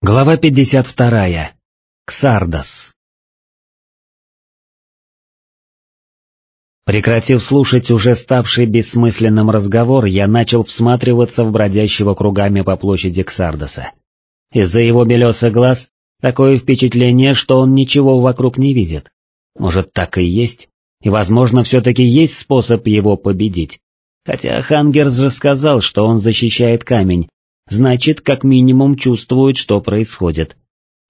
Глава 52. Ксардос. Прекратив слушать уже ставший бессмысленным разговор, я начал всматриваться в бродящего кругами по площади Ксардоса. Из-за его белесых глаз такое впечатление, что он ничего вокруг не видит. Может, так и есть, и, возможно, все-таки есть способ его победить. Хотя Хангерс же сказал, что он защищает камень, значит, как минимум чувствует, что происходит.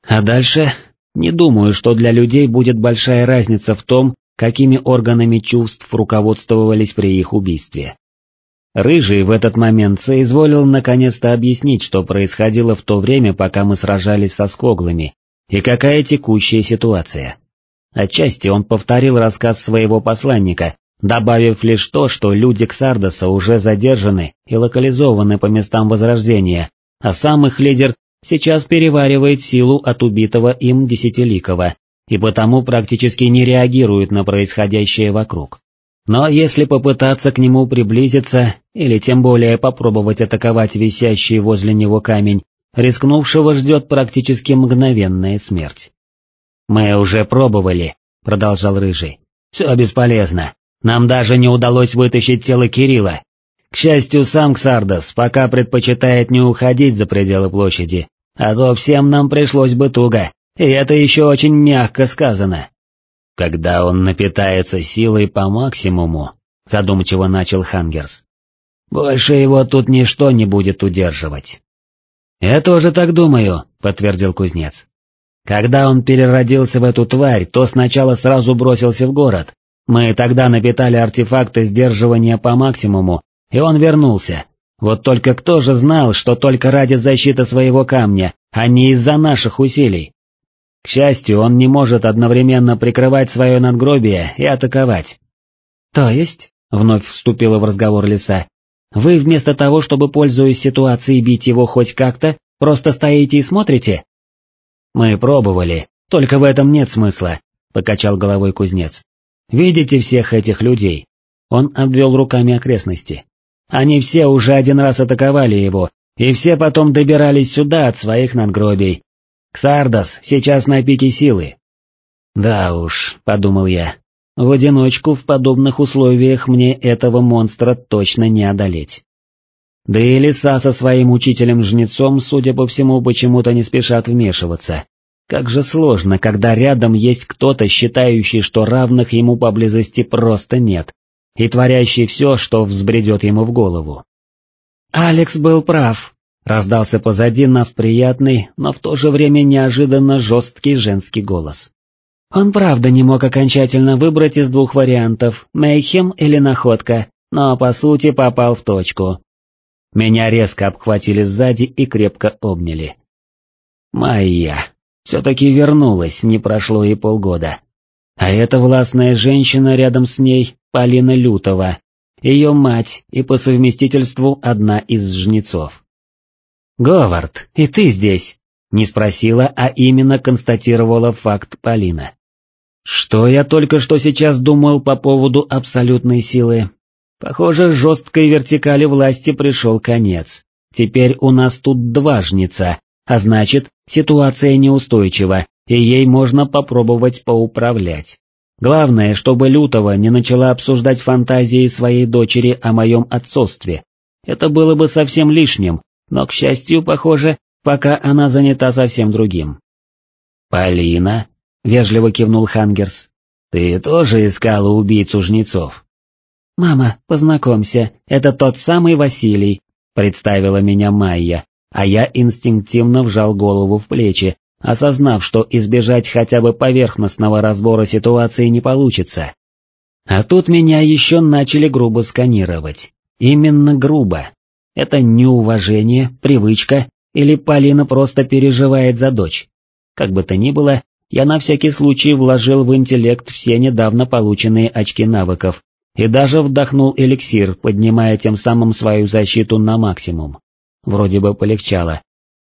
А дальше, не думаю, что для людей будет большая разница в том, какими органами чувств руководствовались при их убийстве. Рыжий в этот момент соизволил наконец-то объяснить, что происходило в то время, пока мы сражались со скоглами, и какая текущая ситуация. Отчасти он повторил рассказ своего посланника, добавив лишь то, что люди Ксардоса уже задержаны и локализованы по местам возрождения, а сам их лидер сейчас переваривает силу от убитого им Десятиликова, и потому практически не реагирует на происходящее вокруг. Но если попытаться к нему приблизиться, или тем более попробовать атаковать висящий возле него камень, рискнувшего ждет практически мгновенная смерть. «Мы уже пробовали», — продолжал Рыжий. «Все бесполезно. Нам даже не удалось вытащить тело Кирилла. К счастью, сам Ксардос пока предпочитает не уходить за пределы площади, а то всем нам пришлось бы туго, и это еще очень мягко сказано. Когда он напитается силой по максимуму, задумчиво начал Хангерс. Больше его тут ничто не будет удерживать. «Я тоже так думаю», — подтвердил кузнец. «Когда он переродился в эту тварь, то сначала сразу бросился в город, мы тогда напитали артефакты сдерживания по максимуму, и он вернулся. Вот только кто же знал, что только ради защиты своего камня, а не из-за наших усилий? К счастью, он не может одновременно прикрывать свое надгробие и атаковать. То есть, вновь вступила в разговор лиса, вы вместо того, чтобы, пользуясь ситуацией, бить его хоть как-то, просто стоите и смотрите? Мы пробовали, только в этом нет смысла, покачал головой кузнец. Видите всех этих людей? Он обвел руками окрестности. Они все уже один раз атаковали его, и все потом добирались сюда от своих надгробий. Ксардос сейчас на пике силы. Да уж, подумал я, в одиночку в подобных условиях мне этого монстра точно не одолеть. Да и лиса со своим учителем-жнецом, судя по всему, почему-то не спешат вмешиваться. Как же сложно, когда рядом есть кто-то, считающий, что равных ему поблизости просто нет, и творящий все, что взбредет ему в голову. «Алекс был прав», — раздался позади нас приятный, но в то же время неожиданно жесткий женский голос. Он правда не мог окончательно выбрать из двух вариантов, Мейхем или Находка, но по сути попал в точку. Меня резко обхватили сзади и крепко обняли. «Майя», все-таки вернулась, не прошло и полгода. А эта властная женщина рядом с ней, Полина Лютова, ее мать и по совместительству одна из жнецов. «Говард, и ты здесь?» Не спросила, а именно констатировала факт Полина. Что я только что сейчас думал по поводу абсолютной силы? Похоже, жесткой вертикали власти пришел конец. Теперь у нас тут два жнеца, а значит, ситуация неустойчива, и ей можно попробовать поуправлять. Главное, чтобы Лютова не начала обсуждать фантазии своей дочери о моем отцовстве. Это было бы совсем лишним, но, к счастью, похоже, пока она занята совсем другим. «Полина?» — вежливо кивнул Хангерс. «Ты тоже искала убийцу жнецов?» «Мама, познакомься, это тот самый Василий», — представила меня Майя, а я инстинктивно вжал голову в плечи, осознав, что избежать хотя бы поверхностного разбора ситуации не получится. А тут меня еще начали грубо сканировать. Именно грубо. Это неуважение, привычка, или Полина просто переживает за дочь. Как бы то ни было, я на всякий случай вложил в интеллект все недавно полученные очки навыков и даже вдохнул эликсир, поднимая тем самым свою защиту на максимум вроде бы полегчало.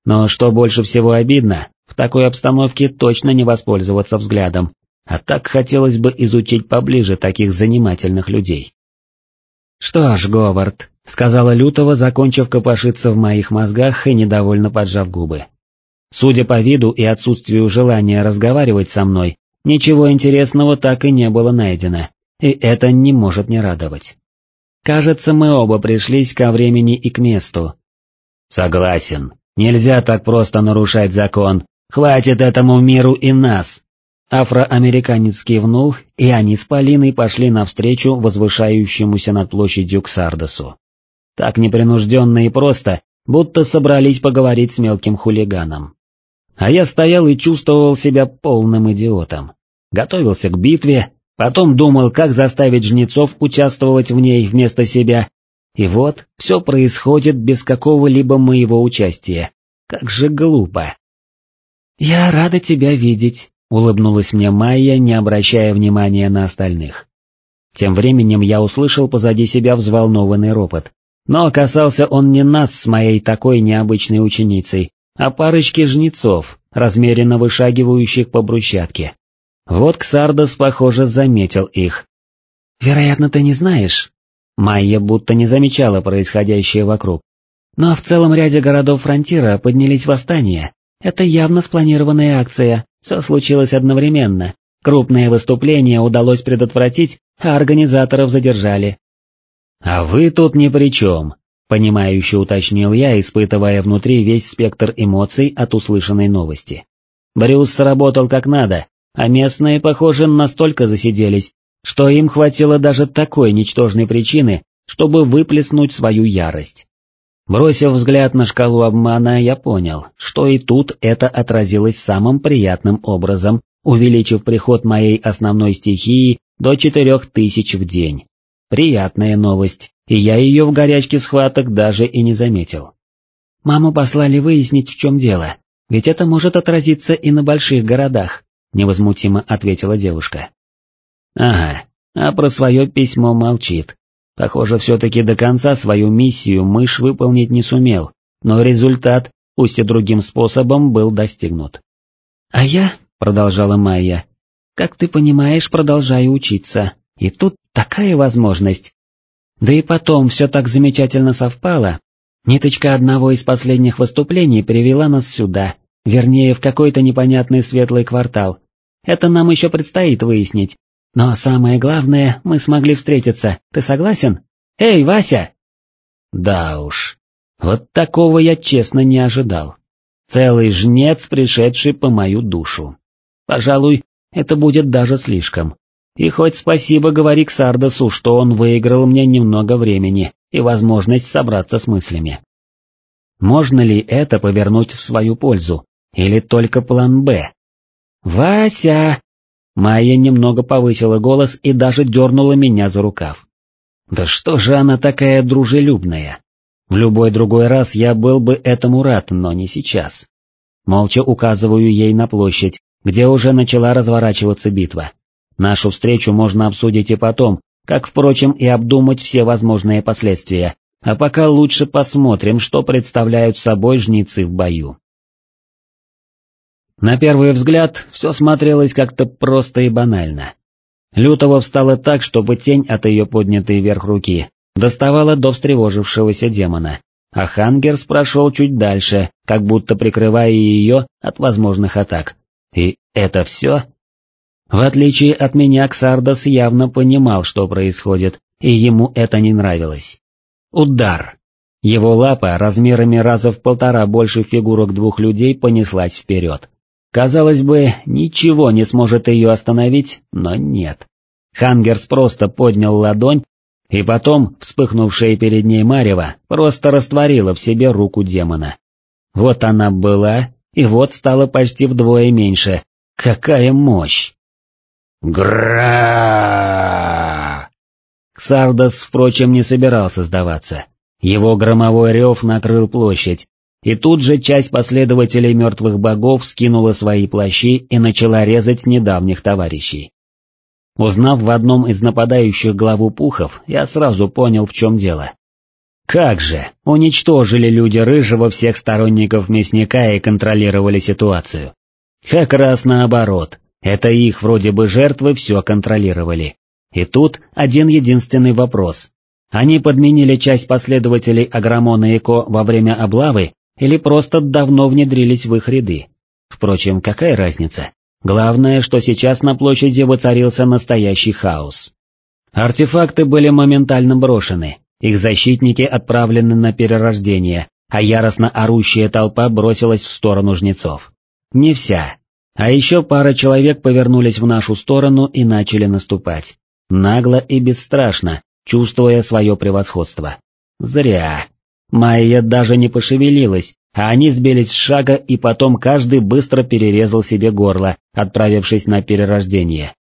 Но что больше всего обидно, в такой обстановке точно не воспользоваться взглядом, а так хотелось бы изучить поближе таких занимательных людей. «Что ж, Говард», — сказала Лютова, закончив копошиться в моих мозгах и недовольно поджав губы. Судя по виду и отсутствию желания разговаривать со мной, ничего интересного так и не было найдено, и это не может не радовать. Кажется, мы оба пришлись ко времени и к месту. Согласен, нельзя так просто нарушать закон, хватит этому миру и нас. Афроамериканец кивнул, и они с Полиной пошли навстречу возвышающемуся над площадью Ксардосу. Так непринужденно и просто, будто собрались поговорить с мелким хулиганом. А я стоял и чувствовал себя полным идиотом. Готовился к битве, потом думал, как заставить жнецов участвовать в ней вместо себя, и вот, все происходит без какого-либо моего участия. Как же глупо. «Я рада тебя видеть», — улыбнулась мне Майя, не обращая внимания на остальных. Тем временем я услышал позади себя взволнованный ропот. Но касался он не нас с моей такой необычной ученицей, а парочки жнецов, размеренно вышагивающих по брусчатке. Вот Ксардос, похоже, заметил их. «Вероятно, ты не знаешь». Майя будто не замечала происходящее вокруг. Но в целом ряде городов Фронтира поднялись восстания. Это явно спланированная акция, все случилось одновременно. Крупное выступление удалось предотвратить, а организаторов задержали. «А вы тут ни при чем», — понимающе уточнил я, испытывая внутри весь спектр эмоций от услышанной новости. Брюс сработал как надо, а местные, похоже, настолько засиделись, что им хватило даже такой ничтожной причины, чтобы выплеснуть свою ярость. Бросив взгляд на шкалу обмана, я понял, что и тут это отразилось самым приятным образом, увеличив приход моей основной стихии до четырех тысяч в день. Приятная новость, и я ее в горячке схваток даже и не заметил. Маму послали выяснить, в чем дело, ведь это может отразиться и на больших городах, невозмутимо ответила девушка. Ага, а про свое письмо молчит. Похоже, все-таки до конца свою миссию мышь выполнить не сумел, но результат, пусть и другим способом, был достигнут. «А я», — продолжала Майя, — «как ты понимаешь, продолжаю учиться, и тут такая возможность. Да и потом все так замечательно совпало. Ниточка одного из последних выступлений привела нас сюда, вернее, в какой-то непонятный светлый квартал. Это нам еще предстоит выяснить, но самое главное, мы смогли встретиться, ты согласен? Эй, Вася!» Да уж, вот такого я честно не ожидал. Целый жнец, пришедший по мою душу. Пожалуй, это будет даже слишком. И хоть спасибо говори к Сардосу, что он выиграл мне немного времени и возможность собраться с мыслями. Можно ли это повернуть в свою пользу, или только план «Б»? «Вася!» Майя немного повысила голос и даже дернула меня за рукав. Да что же она такая дружелюбная? В любой другой раз я был бы этому рад, но не сейчас. Молча указываю ей на площадь, где уже начала разворачиваться битва. Нашу встречу можно обсудить и потом, как, впрочем, и обдумать все возможные последствия, а пока лучше посмотрим, что представляют собой жнецы в бою. На первый взгляд, все смотрелось как-то просто и банально. Лютого встала так, чтобы тень от ее поднятой вверх руки доставала до встревожившегося демона, а Хангерс прошел чуть дальше, как будто прикрывая ее от возможных атак. И это все? В отличие от меня, Ксардос явно понимал, что происходит, и ему это не нравилось. Удар. Его лапа размерами раза в полтора больше фигурок двух людей понеслась вперед. Казалось бы, ничего не сможет ее остановить, но нет. Хангерс просто поднял ладонь, и потом вспыхнувшая перед ней Марева просто растворила в себе руку демона. Вот она была, и вот стала почти вдвое меньше. Какая мощь! Гра! Ксардос, впрочем, не собирался сдаваться. Его громовой рев накрыл площадь, и тут же часть последователей мертвых богов скинула свои плащи и начала резать недавних товарищей. Узнав в одном из нападающих главу пухов, я сразу понял, в чем дело. Как же, уничтожили люди Рыжего всех сторонников мясника и контролировали ситуацию. Как раз наоборот, это их вроде бы жертвы все контролировали. И тут один единственный вопрос. Они подменили часть последователей Аграмона и Ко во время облавы или просто давно внедрились в их ряды. Впрочем, какая разница? Главное, что сейчас на площади воцарился настоящий хаос. Артефакты были моментально брошены, их защитники отправлены на перерождение, а яростно орущая толпа бросилась в сторону жнецов. Не вся. А еще пара человек повернулись в нашу сторону и начали наступать. Нагло и бесстрашно, чувствуя свое превосходство. Зря. Майя даже не пошевелилась, а они сбились с шага и потом каждый быстро перерезал себе горло, отправившись на перерождение.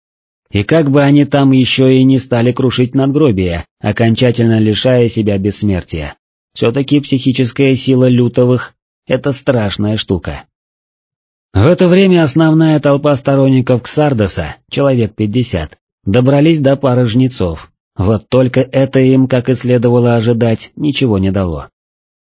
И как бы они там еще и не стали крушить надгробия, окончательно лишая себя бессмертия. Все-таки психическая сила лютовых — это страшная штука. В это время основная толпа сторонников Ксардоса, человек пятьдесят, добрались до пары жнецов. Вот только это им, как и следовало ожидать, ничего не дало.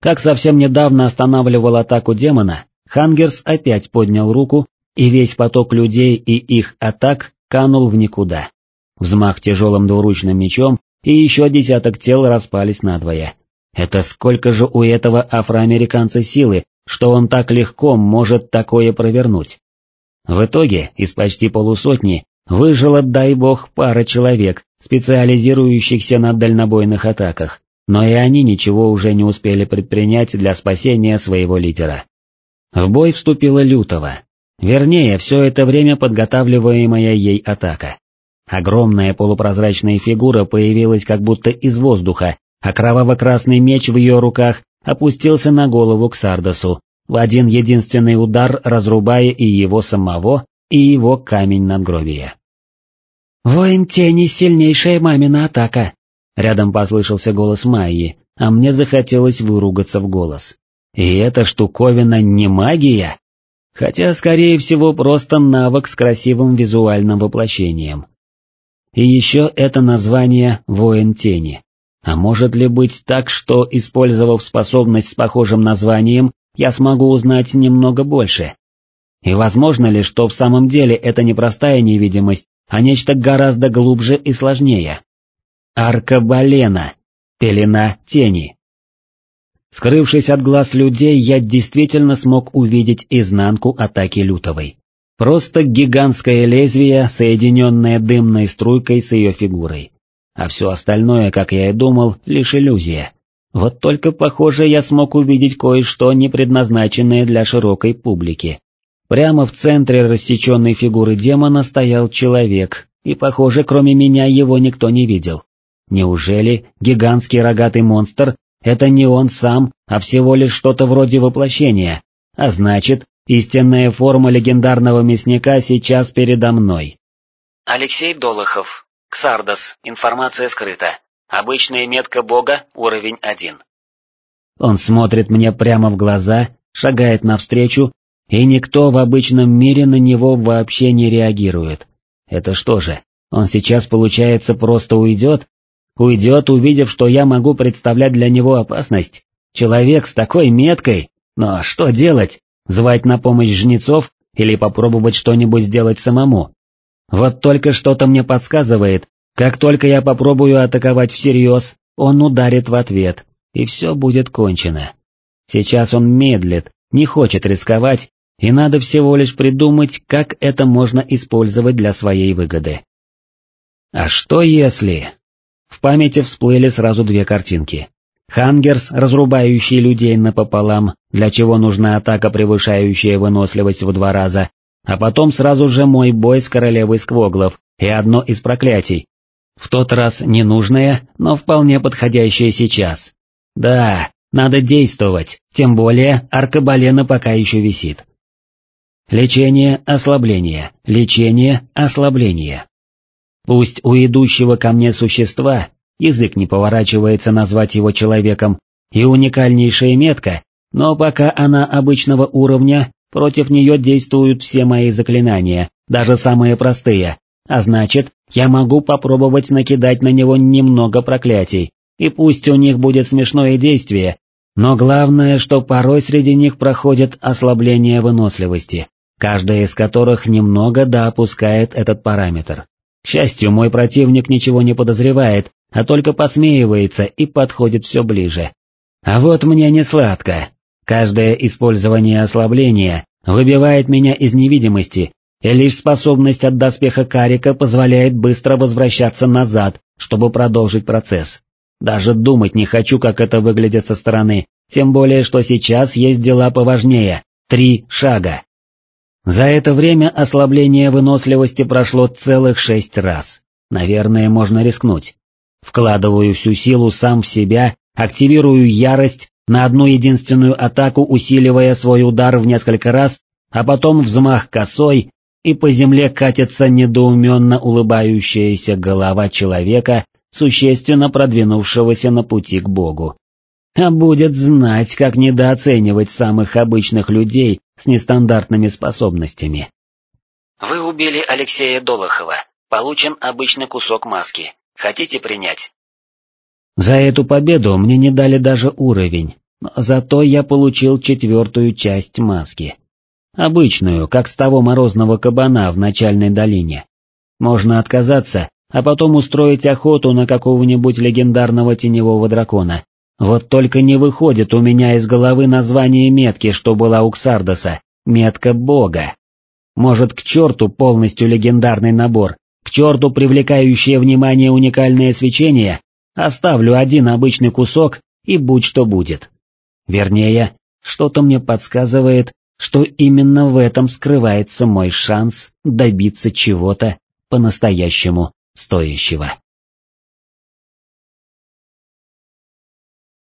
Как совсем недавно останавливал атаку демона, Хангерс опять поднял руку, и весь поток людей и их атак канул в никуда. Взмах тяжелым двуручным мечом, и еще десяток тел распались надвое. Это сколько же у этого афроамериканца силы, что он так легко может такое провернуть? В итоге из почти полусотни выжило, дай бог, пара человек, специализирующихся на дальнобойных атаках, но и они ничего уже не успели предпринять для спасения своего лидера. В бой вступила Лютова. Вернее, все это время подготавливаемая ей атака. Огромная полупрозрачная фигура появилась как будто из воздуха, а кроваво-красный меч в ее руках опустился на голову к Сардасу, в один единственный удар разрубая и его самого, и его камень надгробия. «Воин тени — сильнейшая мамина атака», Рядом послышался голос Майи, а мне захотелось выругаться в голос. И эта штуковина не магия? Хотя, скорее всего, просто навык с красивым визуальным воплощением. И еще это название «Воин тени». А может ли быть так, что, использовав способность с похожим названием, я смогу узнать немного больше? И возможно ли, что в самом деле это не простая невидимость, а нечто гораздо глубже и сложнее? Аркабалена, пелена тени. Скрывшись от глаз людей, я действительно смог увидеть изнанку атаки лютовой. Просто гигантское лезвие, соединенное дымной струйкой с ее фигурой. А все остальное, как я и думал, лишь иллюзия. Вот только, похоже, я смог увидеть кое-что, не предназначенное для широкой публики. Прямо в центре рассеченной фигуры демона стоял человек, и, похоже, кроме меня его никто не видел. Неужели гигантский рогатый монстр — это не он сам, а всего лишь что-то вроде воплощения, а значит, истинная форма легендарного мясника сейчас передо мной. Алексей Долохов, Ксардос, информация скрыта. Обычная метка бога, уровень 1. Он смотрит мне прямо в глаза, шагает навстречу, и никто в обычном мире на него вообще не реагирует. Это что же, он сейчас, получается, просто уйдет, Уйдет, увидев, что я могу представлять для него опасность. Человек с такой меткой. Но что делать? Звать на помощь жнецов или попробовать что-нибудь сделать самому? Вот только что-то мне подсказывает, как только я попробую атаковать всерьез, он ударит в ответ, и все будет кончено. Сейчас он медлит, не хочет рисковать, и надо всего лишь придумать, как это можно использовать для своей выгоды. А что если... В памяти всплыли сразу две картинки. Хангерс, разрубающий людей напополам, для чего нужна атака, превышающая выносливость в два раза, а потом сразу же мой бой с королевой Сквоглов и одно из проклятий. В тот раз ненужное, но вполне подходящее сейчас. Да, надо действовать, тем более аркабалена пока еще висит. Лечение, ослабление, лечение, ослабление. Пусть у идущего ко мне существа язык не поворачивается назвать его человеком, и уникальнейшая метка, но пока она обычного уровня, против нее действуют все мои заклинания, даже самые простые, а значит, я могу попробовать накидать на него немного проклятий, и пусть у них будет смешное действие, но главное, что порой среди них проходит ослабление выносливости, каждая из которых немного да опускает этот параметр. К счастью, мой противник ничего не подозревает, а только посмеивается и подходит все ближе. А вот мне не сладко. Каждое использование ослабления выбивает меня из невидимости, и лишь способность от доспеха Карика позволяет быстро возвращаться назад, чтобы продолжить процесс. Даже думать не хочу, как это выглядит со стороны, тем более, что сейчас есть дела поважнее. Три шага. За это время ослабление выносливости прошло целых шесть раз. Наверное, можно рискнуть. Вкладываю всю силу сам в себя, активирую ярость, на одну единственную атаку усиливая свой удар в несколько раз, а потом взмах косой, и по земле катится недоуменно улыбающаяся голова человека, существенно продвинувшегося на пути к Богу. А будет знать, как недооценивать самых обычных людей с нестандартными способностями. Вы убили Алексея Долохова. Получен обычный кусок маски. Хотите принять? За эту победу мне не дали даже уровень, но зато я получил четвертую часть маски. Обычную, как с того морозного кабана в начальной долине. Можно отказаться, а потом устроить охоту на какого-нибудь легендарного теневого дракона. Вот только не выходит у меня из головы название метки, что была у Ксардоса, метка бога. Может, к черту полностью легендарный набор, к черту привлекающее внимание уникальное свечение, оставлю один обычный кусок и будь что будет. Вернее, что-то мне подсказывает, что именно в этом скрывается мой шанс добиться чего-то по-настоящему стоящего.